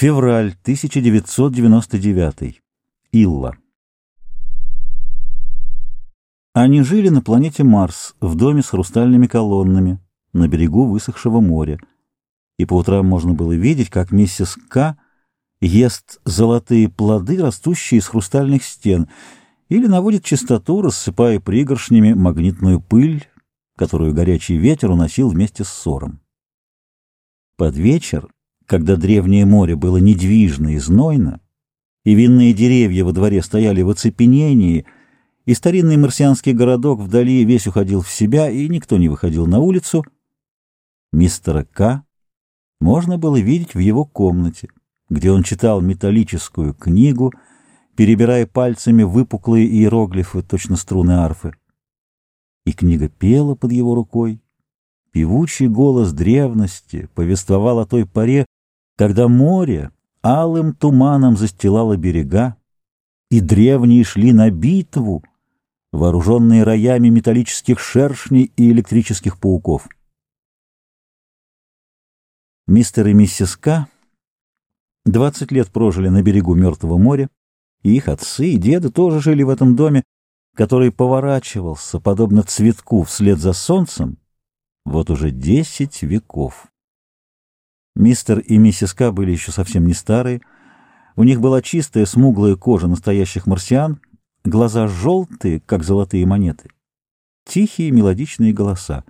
Февраль 1999. Илла. Они жили на планете Марс, в доме с хрустальными колоннами, на берегу высохшего моря. И по утрам можно было видеть, как миссис К. ест золотые плоды, растущие из хрустальных стен, или наводит чистоту, рассыпая пригоршнями магнитную пыль, которую горячий ветер уносил вместе с ссором. Под вечер когда древнее море было недвижно и знойно, и винные деревья во дворе стояли в оцепенении, и старинный марсианский городок вдали весь уходил в себя, и никто не выходил на улицу, мистера К. можно было видеть в его комнате, где он читал металлическую книгу, перебирая пальцами выпуклые иероглифы, точно струны арфы. И книга пела под его рукой. Певучий голос древности повествовал о той поре, когда море алым туманом застилало берега, и древние шли на битву, вооруженные роями металлических шершней и электрических пауков. Мистер и миссис К. 20 лет прожили на берегу Мертвого моря, и их отцы и деды тоже жили в этом доме, который поворачивался, подобно цветку, вслед за солнцем, вот уже десять веков. Мистер и миссис К. были еще совсем не старые. У них была чистая, смуглая кожа настоящих марсиан, глаза желтые, как золотые монеты, тихие мелодичные голоса.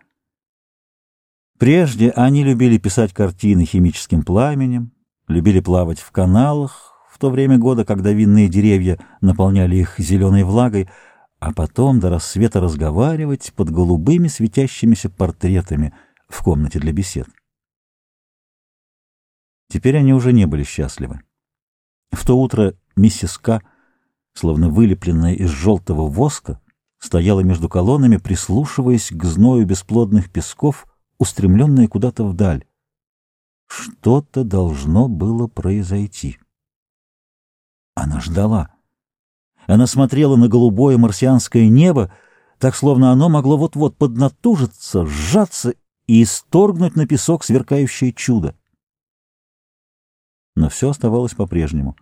Прежде они любили писать картины химическим пламенем, любили плавать в каналах в то время года, когда винные деревья наполняли их зеленой влагой, а потом до рассвета разговаривать под голубыми светящимися портретами в комнате для бесед. Теперь они уже не были счастливы. В то утро миссис К., словно вылепленная из желтого воска, стояла между колоннами, прислушиваясь к зною бесплодных песков, устремленные куда-то вдаль. Что-то должно было произойти. Она ждала. Она смотрела на голубое марсианское небо, так словно оно могло вот-вот поднатужиться, сжаться и исторгнуть на песок сверкающее чудо но все оставалось по-прежнему.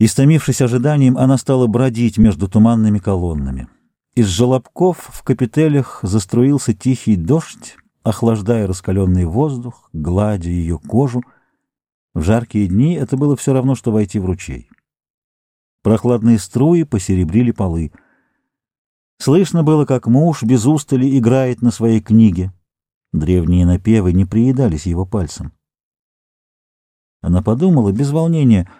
Истомившись ожиданием, она стала бродить между туманными колоннами. Из желобков в капителях заструился тихий дождь, охлаждая раскаленный воздух, гладя ее кожу. В жаркие дни это было все равно, что войти в ручей. Прохладные струи посеребрили полы. Слышно было, как муж без устали играет на своей книге. Древние напевы не приедались его пальцем. Она подумала, без волнения,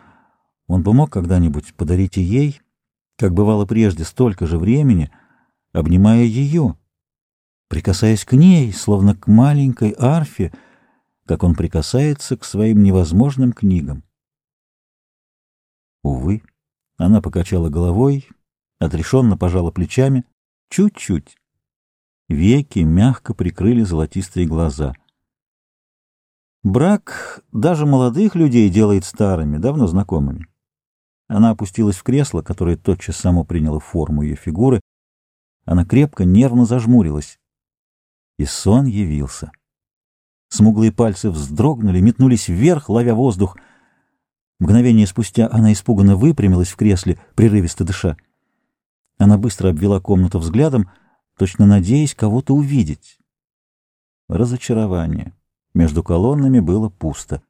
он бы мог когда-нибудь подарить и ей, как бывало прежде, столько же времени, обнимая ее, прикасаясь к ней, словно к маленькой арфе, как он прикасается к своим невозможным книгам. Увы, она покачала головой, отрешенно пожала плечами, чуть-чуть. Веки мягко прикрыли золотистые глаза — Брак даже молодых людей делает старыми, давно знакомыми. Она опустилась в кресло, которое тотчас само приняло форму ее фигуры. Она крепко, нервно зажмурилась. И сон явился. Смуглые пальцы вздрогнули, метнулись вверх, ловя воздух. Мгновение спустя она испуганно выпрямилась в кресле, прерывисто дыша. Она быстро обвела комнату взглядом, точно надеясь кого-то увидеть. Разочарование. Между колоннами было пусто.